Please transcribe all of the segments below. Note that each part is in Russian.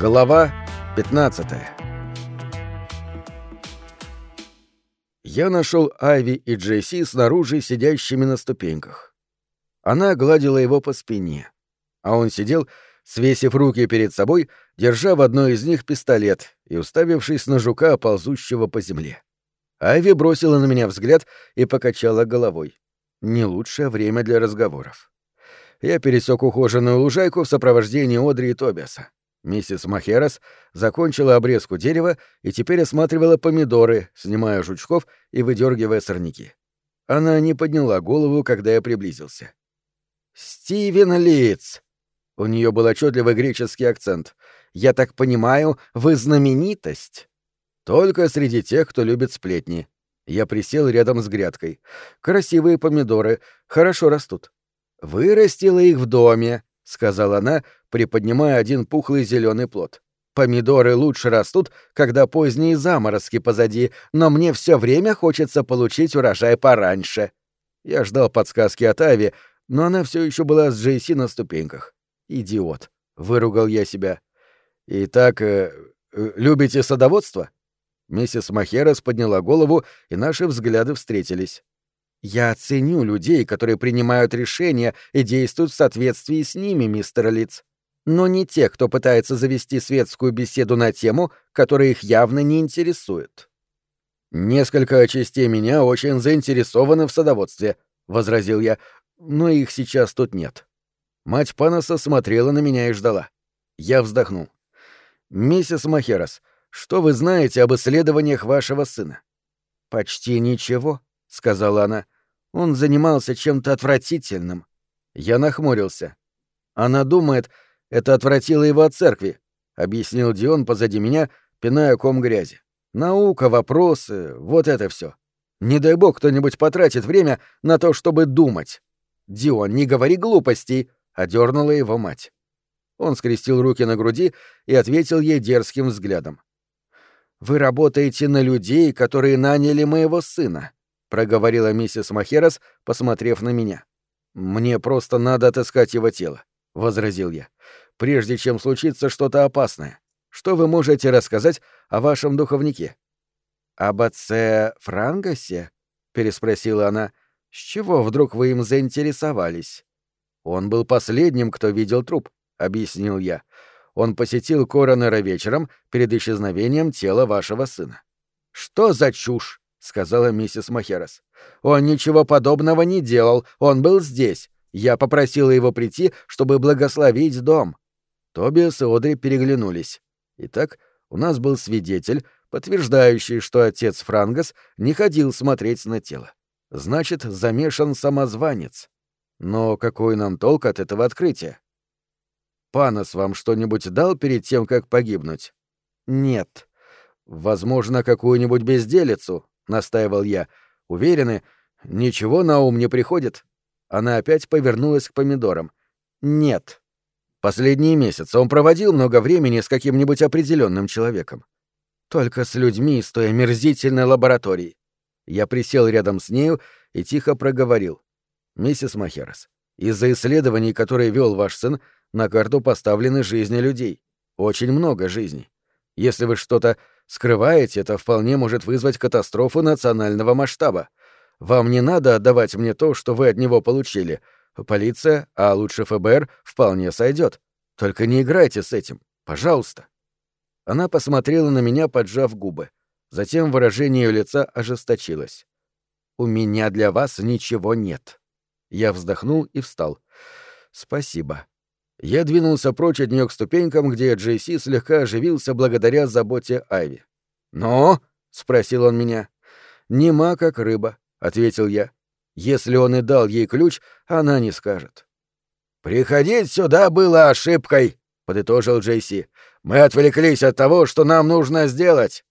Глава 15 Я нашел Айви и Джесси снаружи сидящими на ступеньках. Она гладила его по спине, а он сидел, свесив руки перед собой, держа в одной из них пистолет и уставившись на жука, ползущего по земле. Айви бросила на меня взгляд и покачала головой. Не лучшее время для разговоров. Я пересек ухоженную лужайку в сопровождении Одри и Тобиаса. Миссис Махерас закончила обрезку дерева и теперь осматривала помидоры, снимая жучков и выдергивая сорняки. Она не подняла голову, когда я приблизился. «Стивен Литц!» У нее был отчетливый греческий акцент. «Я так понимаю, вы знаменитость?» «Только среди тех, кто любит сплетни». Я присел рядом с грядкой. «Красивые помидоры, хорошо растут». «Вырастила их в доме», — сказала она, приподнимая один пухлый зеленый плод. Помидоры лучше растут, когда поздние заморозки позади, но мне все время хочется получить урожай пораньше. Я ждал подсказки от Ави, но она все еще была с Джейси на ступеньках. Идиот. Выругал я себя. Итак, э, э, любите садоводство? Миссис Махерас подняла голову, и наши взгляды встретились. Я ценю людей, которые принимают решения и действуют в соответствии с ними, мистер Литц но не те, кто пытается завести светскую беседу на тему, которая их явно не интересует. «Несколько частей меня очень заинтересованы в садоводстве», — возразил я, — «но их сейчас тут нет». Мать Паноса смотрела на меня и ждала. Я вздохнул. «Миссис Махерас, что вы знаете об исследованиях вашего сына?» «Почти ничего», — сказала она. «Он занимался чем-то отвратительным». Я нахмурился. Она думает, это отвратило его от церкви, объяснил Дион позади меня, пиная ком грязи. Наука, вопросы, вот это все. Не дай бог кто-нибудь потратит время на то, чтобы думать. Дион, не говори глупостей, одернула его мать. Он скрестил руки на груди и ответил ей дерзким взглядом. Вы работаете на людей, которые наняли моего сына, проговорила миссис Махерас, посмотрев на меня. Мне просто надо отыскать его тело, возразил я прежде чем случится что-то опасное. Что вы можете рассказать о вашем духовнике? Об отце Франгасе? переспросила она. С чего вдруг вы им заинтересовались? Он был последним, кто видел труп, объяснил я. Он посетил коронера вечером перед исчезновением тела вашего сына. Что за чушь? Сказала миссис Махерас. Он ничего подобного не делал, он был здесь. Я попросила его прийти, чтобы благословить дом. Тобиас и Одри переглянулись. Итак, у нас был свидетель, подтверждающий, что отец Франгас не ходил смотреть на тело. Значит, замешан самозванец. Но какой нам толк от этого открытия? Панос вам что-нибудь дал перед тем, как погибнуть? Нет. Возможно, какую-нибудь безделицу, настаивал я. Уверены, ничего на ум не приходит. Она опять повернулась к помидорам. Нет. Последние месяцы он проводил много времени с каким-нибудь определенным человеком. Только с людьми из той омерзительной лаборатории. Я присел рядом с нею и тихо проговорил. «Миссис Махерас, из-за исследований, которые вел ваш сын, на карту поставлены жизни людей. Очень много жизней. Если вы что-то скрываете, это вполне может вызвать катастрофу национального масштаба. Вам не надо отдавать мне то, что вы от него получили — Полиция, а лучше ФБР, вполне сойдет. Только не играйте с этим, пожалуйста. Она посмотрела на меня, поджав губы. Затем выражение ее лица ожесточилось. «У меня для вас ничего нет». Я вздохнул и встал. «Спасибо». Я двинулся прочь от нее к ступенькам, где Джейси слегка оживился благодаря заботе Айви. «Но?» — спросил он меня. «Нема как рыба», — ответил я. Если он и дал ей ключ, она не скажет. «Приходить сюда было ошибкой», — подытожил Джейси. «Мы отвлеклись от того, что нам нужно сделать».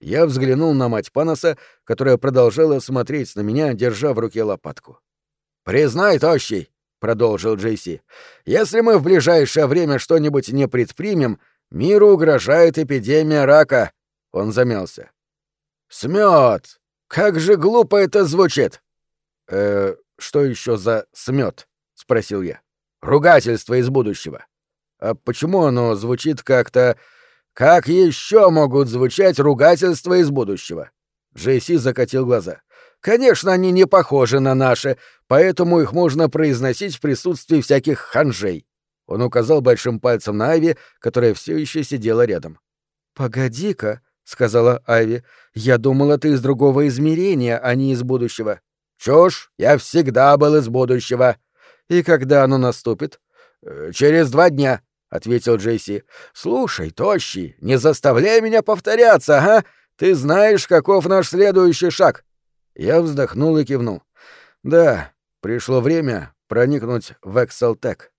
Я взглянул на мать Паноса, которая продолжала смотреть на меня, держа в руке лопатку. «Признай, тощий», — продолжил Джейси, — «если мы в ближайшее время что-нибудь не предпримем, миру угрожает эпидемия рака». Он замялся. «Смет! Как же глупо это звучит!» «Э, что еще за смет?» — спросил я. «Ругательство из будущего». А почему оно звучит как-то... Как еще могут звучать ругательства из будущего? Джейси закатил глаза. Конечно, они не похожи на наши, поэтому их можно произносить в присутствии всяких ханжей. Он указал большим пальцем на Айви, которая все еще сидела рядом. Погоди-ка, сказала Айви, я думала, ты из другого измерения, а не из будущего. Чушь, я всегда был из будущего. И когда оно наступит? «Э, через два дня, ответил Джейси. Слушай, тощий, не заставляй меня повторяться, ага. Ты знаешь, каков наш следующий шаг. Я вздохнул и кивнул. Да, пришло время проникнуть в Экселтек.